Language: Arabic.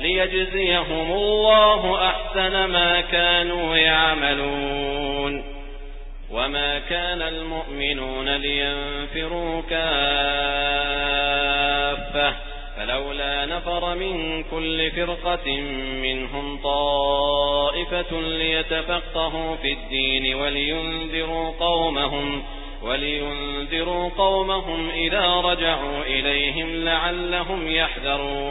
ليجزيهم الله أحسن ما كانوا يعملون. وما كان المؤمنون لينفروا كافة فلولا نفر من كل فرقة منهم طائفة ليتفقهوا في الدين ولينذروا قومهم ولينذروا قومهم إذا رجعوا إليهم لعلهم يحذرون.